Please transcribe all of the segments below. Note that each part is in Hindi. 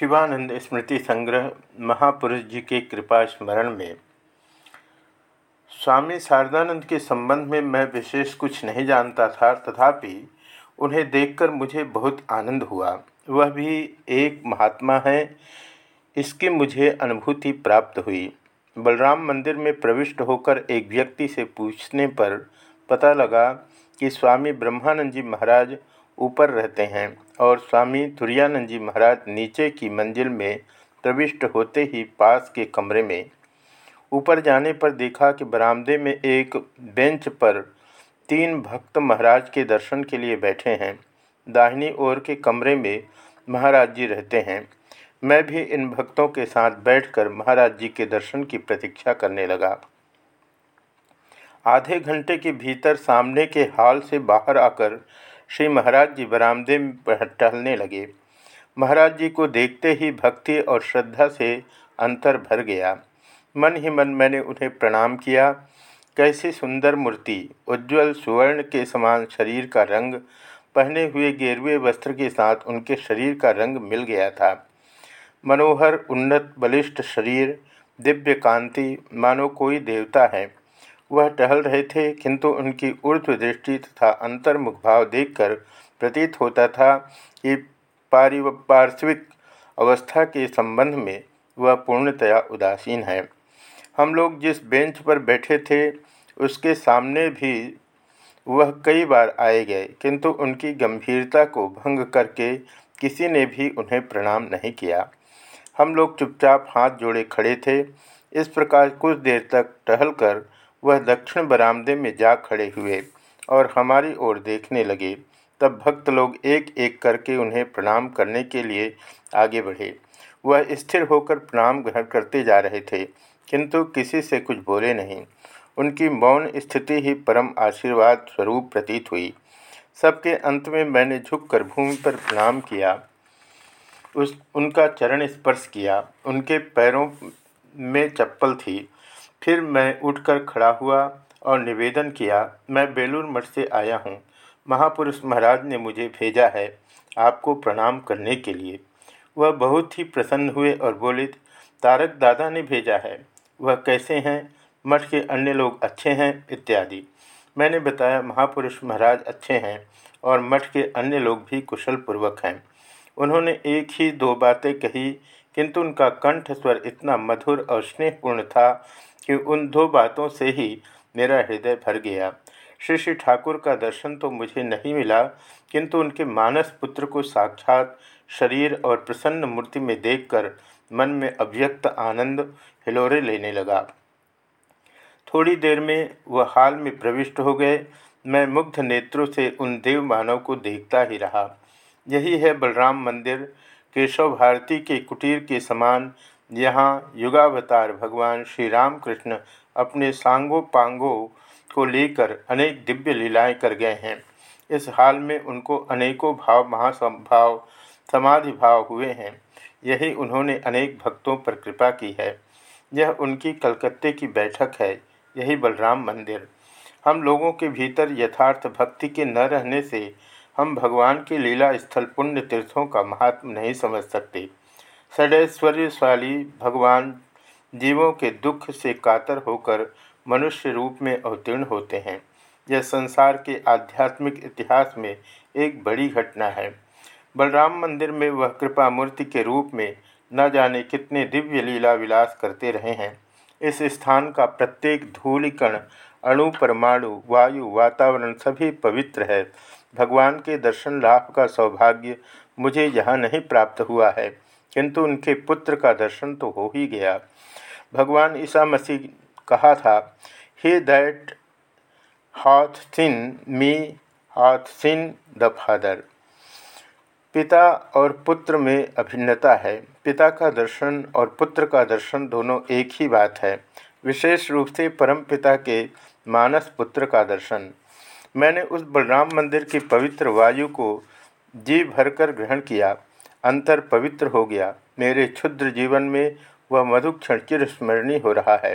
शिवानंद स्मृति संग्रह महापुरुष जी के कृपा स्मरण में। स्वामी शारदानंद के संबंध में मैं विशेष कुछ नहीं जानता था, तथापि उन्हें देखकर मुझे बहुत आनंद हुआ। वह भी एक महात्मा है, इसकी मुझे अनुभूति प्राप्त हुई। बलराम मंदिर में प्रविष्ट होकर एक व्यक्ति से पूछने पर पता लगा कि स्वामी ब्रह्मानंद जी महाराज ऊपर रहते हैं और स्वामी तुरानंद जी महाराज नीचे की मंजिल में प्रविष्ट होते ही पास के कमरे में ऊपर जाने पर देखा कि बरामदे में एक बेंच पर तीन भक्त महाराज के दर्शन के लिए बैठे हैं। दाहिनी ओर के कमरे में महाराज जी रहते हैं। मैं भी इन भक्तों के साथ बैठकर महाराज जी के दर्शन की प्रतीक्षा करने लगा। आधे घंटे के भीतर सामने के हाल से बाहर आकर श्री महाराज जी बरामदे में टहलने लगे। महाराज जी को देखते ही भक्ति और श्रद्धा से अंतर भर गया। मन ही मन मैंने उन्हें प्रणाम किया। कैसी सुंदर मूर्ति, उज्ज्वल सुवर्ण के समान शरीर का रंग, पहने हुए गेरुए वस्त्र के साथ उनके शरीर का रंग मिल गया था। मनोहर, उन्नत, बलिष्ठ शरीर, दिव्य कांति, मानो कोई देवता है। वह टहल रहे थे, किंतु उनकी ऊर्ध्व दृष्टि तथा अंतर्मुख भाव देखकर प्रतीत होता था कि पारिपार्श्विक अवस्था के संबंध में वह पूर्णतया उदासीन है। हम लोग जिस बेंच पर बैठे थे, उसके सामने भी वह कई बार आए गए, किंतु उनकी गंभीरता को भंग करके किसी ने भी उन्हें प्रणाम नहीं किया। हम लोग चुपचाप हाथ जोड़े खड़े थे। इस प्रकार कुछ देर तक टहलकर वह दक्षिण बरामदे में जा खड़े हुए और हमारी ओर देखने लगे। तब भक्त लोग एक एक करके उन्हें प्रणाम करने के लिए आगे बढ़े। वह स्थिर होकर प्रणाम ग्रहण करते जा रहे थे, किंतु किसी से कुछ बोले नहीं। उनकी मौन स्थिति ही परम आशीर्वाद स्वरूप प्रतीत हुई। सबके अंत में मैंने झुककर भूमि पर प्रणाम किया, उस, उनका चरण स्पर्श किया। उनके पैरों में चप्पल थी फिर मैं उठकर खड़ा हुआ और निवेदन किया, मैं बेलूर मठ से आया हूँ। महापुरुष महाराज ने मुझे भेजा है आपको प्रणाम करने के लिए। वह बहुत ही प्रसन्न हुए और बोले, तारक दादा ने भेजा है। वह कैसे हैं? मठ के अन्य लोग अच्छे हैं? इत्यादि। मैंने बताया, महापुरुष महाराज अच्छे हैं और मठ के अन्य लोग भी कुशल पूर्वक हैं। उन्होंने एक ही दो बातें कही, किंतु उनका कंठ स्वर इतना मधुर और स्नेहपूर्ण था कि उन दो बातों से ही मेरा हृदय भर गया। श्री श्री ठाकुर का दर्शन तो मुझे नहीं मिला, किंतु उनके मानस पुत्र को साक्षात शरीर और प्रसन्न मूर्ति में देखकर मन में अव्यक्त आनंद हिलोरे लेने लगा। थोड़ी देर में वह हाल में प्रविष्ट हो गए। मैं मुग्ध नेत्रों से उन देव मानव को देखता ही रहा। यही है बलराम मंदिर, केशव भारती के कुटीर के समान यहाँ युगावतार भगवान श्री रामकृष्ण अपने सांगो पांगो को लेकर अनेक दिव्य लीलाएँ कर गए हैं। इस हाल में उनको अनेकों भाव, महासंभाव समाधि भाव हुए हैं। यही उन्होंने अनेक भक्तों पर कृपा की है। यह उनकी कलकत्ते की बैठक है, यही बलराम मंदिर। हम लोगों के भीतर यथार्थ भक्ति के न रहने से हम भगवान के लीला स्थल पुण्य तीर्थों का महात्म नहीं समझ सकते। षडैश्वर्यशाली भगवान जीवों के दुख से कातर होकर मनुष्य रूप में अवतीर्ण होते हैं। यह संसार के आध्यात्मिक इतिहास में एक बड़ी घटना है। बलराम मंदिर में वह कृपा मूर्ति के रूप में न जाने कितने दिव्य लीला विलास करते रहे हैं। इस स्थान का प्रत्येक धूलिकण, अणु परमाणु, वायु, वातावरण सभी पवित्र है। भगवान के दर्शन लाभ का सौभाग्य मुझे यहाँ नहीं प्राप्त हुआ है। किंतु उनके पुत्र का दर्शन तो हो ही गया। भगवान ईसा मसीह कहा था, ही दैट हाथ सिन, मी हाथ सिन द फादर। पिता और पुत्र में अभिन्नता है। पिता का दर्शन और पुत्र का दर्शन दोनों एक ही बात है। विशेष रूप से परम पिता के मानस पुत्र का दर्शन। मैंने उस बलराम मंदिर की पवित्र वायु को जी भरकर ग्रहण किया। अंतर पवित्र हो गया। मेरे क्षुद्र जीवन में वह मधु क्षण चिर स्मरणीय हो रहा है।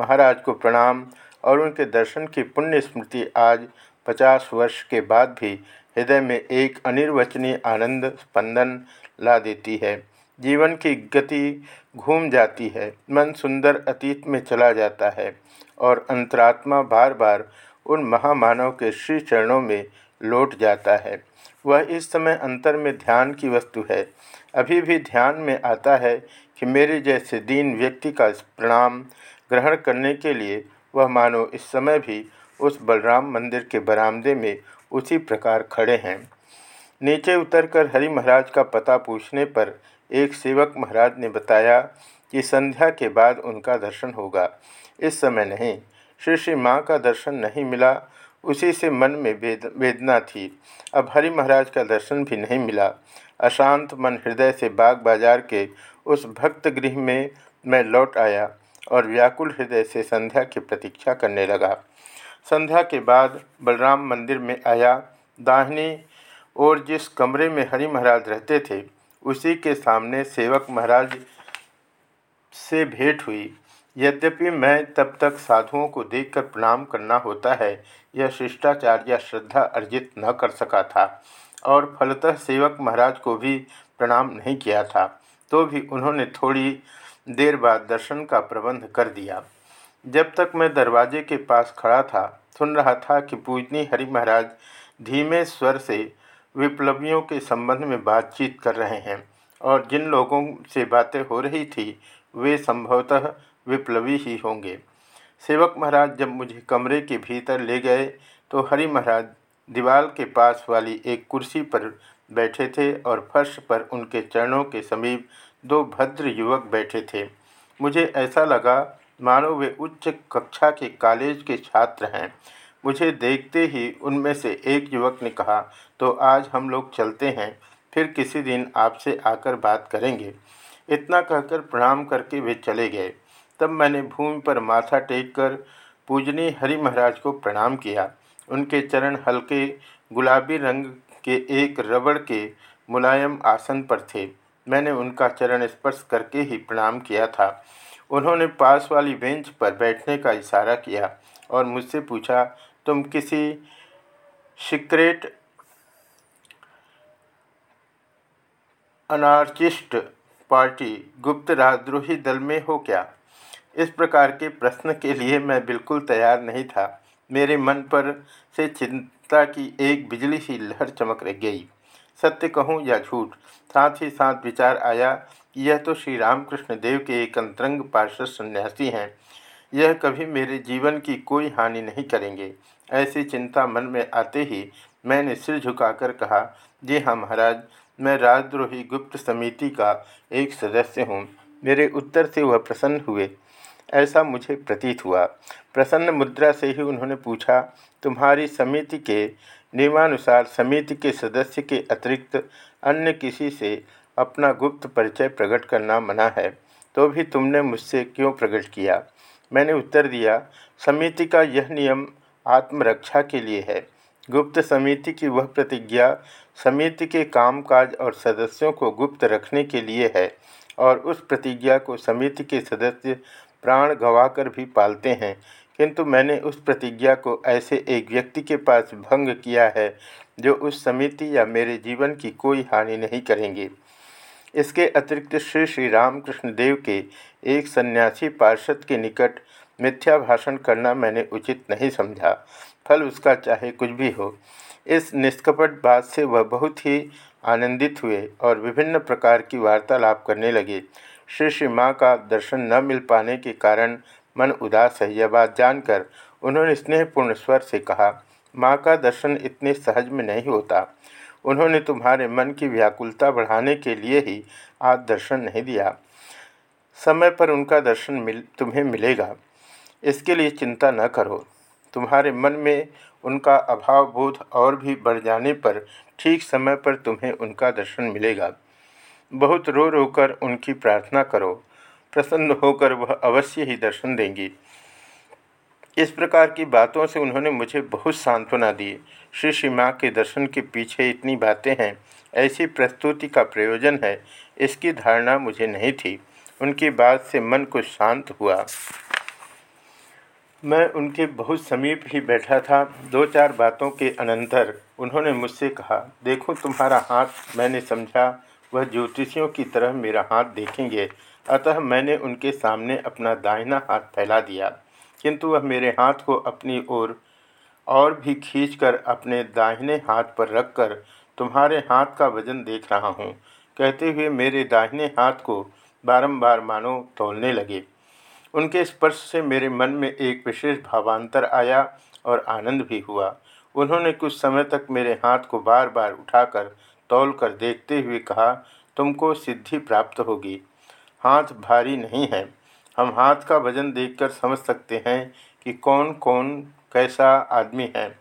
महाराज को प्रणाम और उनके दर्शन की पुण्य स्मृति आज पचास वर्ष के बाद भी हृदय में एक अनिर्वचनीय आनंद, स्पंदन ला देती है। जीवन की गति घूम जाती है। मन सुंदर अतीत में चला जाता है और अंतरात्मा बार बार उन महामानव के श्री चरणों में लौट जाता है। वह इस समय अंतर में ध्यान की वस्तु है। अभी भी ध्यान में आता है कि मेरे जैसे दीन व्यक्ति का प्रणाम ग्रहण करने के लिए वह मानो इस समय भी उस बलराम मंदिर के बरामदे में उसी प्रकार खड़े हैं। नीचे उतरकर हरि महाराज का पता पूछने पर एक सेवक महाराज ने बताया कि संध्या के बाद उनका दर्शन होगा। इस समय नहीं, श्री श्री माँ का दर्शन नहीं मिला उसी से मन में वेद, वेदना थी। अब हरि महाराज का दर्शन भी नहीं मिला। अशांत मन हृदय से बाग बाज़ार के उस भक्त गृह में मैं लौट आया और व्याकुल हृदय से संध्या की प्रतीक्षा करने लगा। संध्या के बाद बलराम मंदिर में आया। दाहिनी और जिस कमरे में हरि महाराज रहते थे, उसी के सामने सेवक महाराज से भेंट हुई। यद्यपि मैं तब तक साधुओं को देखकर प्रणाम करना होता है, यह शिष्टाचार या श्रद्धा अर्जित न कर सका था और फलतः सेवक महाराज को भी प्रणाम नहीं किया था तो भी उन्होंने थोड़ी देर बाद दर्शन का प्रबंध कर दिया। जब तक मैं दरवाजे के पास खड़ा था, सुन रहा था कि पूजनी हरि महाराज धीमे स्वर से विप्लवियों के संबंध में बातचीत कर रहे हैं और जिन लोगों से बातें हो रही थी, वे संभवतः विप्लवी ही होंगे। सेवक महाराज जब मुझे कमरे के भीतर ले गए तो हरि महाराज दीवार के पास वाली एक कुर्सी पर बैठे थे और फर्श पर उनके चरणों के समीप दो भद्र युवक बैठे थे। मुझे ऐसा लगा, मानो वे उच्च कक्षा के कॉलेज के छात्र हैं। मुझे देखते ही उनमें से एक युवक ने कहा तो आज हम लोग चलते हैं, फिर किसी दिन आपसे आकर बात करेंगे। इतना कहकर प्रणाम करके वे चले गए। तब मैंने भूमि पर माथा टेक कर पूजनी हरि महाराज को प्रणाम किया। उनके चरण हल्के गुलाबी रंग के एक रबड़ के मुलायम आसन पर थे। मैंने उनका चरण स्पर्श करके ही प्रणाम किया था। उन्होंने पास वाली बेंच पर बैठने का इशारा किया और मुझसे पूछा, तुम किसी सीक्रेट अनार्चिस्ट पार्टी गुप्त राजद्रोही दल में हो क्या? इस प्रकार के प्रश्न के लिए मैं बिल्कुल तैयार नहीं था। मेरे मन पर से चिंता की एक बिजली सी लहर चमक रह गई। सत्य कहूँ या झूठ, साथ ही साथ विचार आया कि यह तो श्री रामकृष्ण देव के एक अंतरंग पार्षद सन्यासी हैं। यह कभी मेरे जीवन की कोई हानि नहीं करेंगे। ऐसी चिंता मन में आते ही मैंने सिर झुकाकर कहा, जी हाँ महाराज, मैं राजद्रोही गुप्त समिति का एक सदस्य हूँ। मेरे उत्तर से वह प्रसन्न हुए। ऐसा मुझे प्रतीत हुआ। प्रसन्न मुद्रा से ही उन्होंने पूछा, तुम्हारी समिति के नियमानुसार समिति के सदस्य के अतिरिक्त अन्य किसी से अपना गुप्त परिचय प्रकट करना मना है तो भी तुमने मुझसे क्यों प्रकट किया? मैंने उत्तर दिया, समिति का यह नियम आत्मरक्षा के लिए है। गुप्त समिति की वह प्रतिज्ञा समिति के कामकाज और सदस्यों को गुप्त रखने के लिए है। और उस प्रतिज्ञा को समिति के सदस्य प्राण गंवाकर भी पालते हैं। किंतु मैंने उस प्रतिज्ञा को ऐसे एक व्यक्ति के पास भंग किया है, जो उस समिति या मेरे जीवन की कोई हानि नहीं करेंगे। इसके अतिरिक्त श्री श्री रामकृष्ण देव के एक सन्यासी पार्षद के निकट मिथ्या भाषण करना मैंने उचित नहीं समझा। फल उसका चाहे कुछ भी हो। इस निष्कपट बात से वह बहुत ही आनंदित हुए और विभिन्न प्रकार की वार्तालाप करने लगे। श्री श्री माँ का दर्शन न मिल पाने के कारण मन उदास है, यह बात जानकर उन्होंने स्नेहपूर्ण स्वर से कहा, माँ का दर्शन इतने सहज में नहीं होता। उन्होंने तुम्हारे मन की व्याकुलता बढ़ाने के लिए ही आज दर्शन नहीं दिया। समय पर उनका दर्शन मिल, तुम्हें मिलेगा। इसके लिए चिंता न करो। तुम्हारे मन में उनका अभाव बोध और भी बढ़ जाने पर ठीक समय पर तुम्हें उनका दर्शन मिलेगा। बहुत रो रो कर उनकी प्रार्थना करो। प्रसन्न होकर वह अवश्य ही दर्शन देंगी। इस प्रकार की बातों से उन्होंने मुझे बहुत सांत्वना दी। श्री श्री माँ के दर्शन के पीछे इतनी बातें हैं, ऐसी प्रस्तुति का प्रयोजन है, इसकी धारणा मुझे नहीं थी। उनकी बात से मन कुछ शांत हुआ। मैं उनके बहुत समीप ही बैठा था। दो चार बातों के अनंतर उन्होंने मुझसे कहा, देखो तुम्हारा हाथ। मैंने समझा, वह ज्योतिषियों की तरह मेरा हाथ देखेंगे। अतः मैंने उनके सामने अपना दाहिना हाथ फैला दिया। किंतु वह मेरे हाथ को अपनी ओर और भी खींचकर अपने दाहिने हाथ पर रखकर तुम्हारे हाथ का वज़न देख रहा हूँ। कहते हुए मेरे दाहिने हाथ को बारंबार मानो तोलने लगे। उनके स्पर्श से मेरे मन में एक विशेष भावांतर आया और आनंद भी हुआ। उन्होंने कुछ समय तक मेरे हाथ को बार बार उठाकर तौल कर देखते हुए कहा, तुमको सिद्धि प्राप्त होगी। हाथ भारी नहीं है। हम हाथ का वज़न देखकर समझ सकते हैं कि कौन कौन कैसा आदमी है।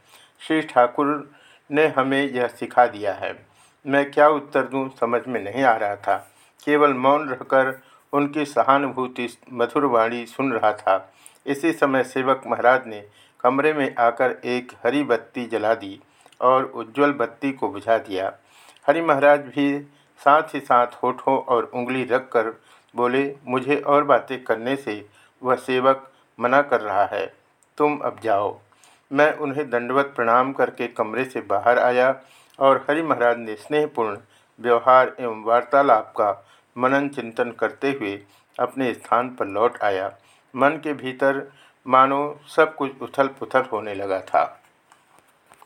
श्री ठाकुर ने हमें यह सिखा दिया है। मैं क्या उत्तर दूँ समझ में नहीं आ रहा था। केवल मौन रहकर उनकी सहानुभूति मधुर वाणी सुन रहा था। इसी समय सेवक महाराज ने कमरे में आकर एक हरी बत्ती जला दी और उज्जवल बत्ती को बुझा दिया। हरि महाराज भी साथ ही साथ होठों और उंगली रखकर बोले, मुझे और बातें करने से वह सेवक मना कर रहा है। तुम अब जाओ मैं उन्हें दंडवत प्रणाम करके कमरे से बाहर आया और हरि महाराज ने स्नेहपूर्ण व्यवहार एवं वार्तालाप का मनन चिंतन करते हुए अपने स्थान पर लौट आया। मन के भीतर मानो सब कुछ उथल पुथल होने लगा था।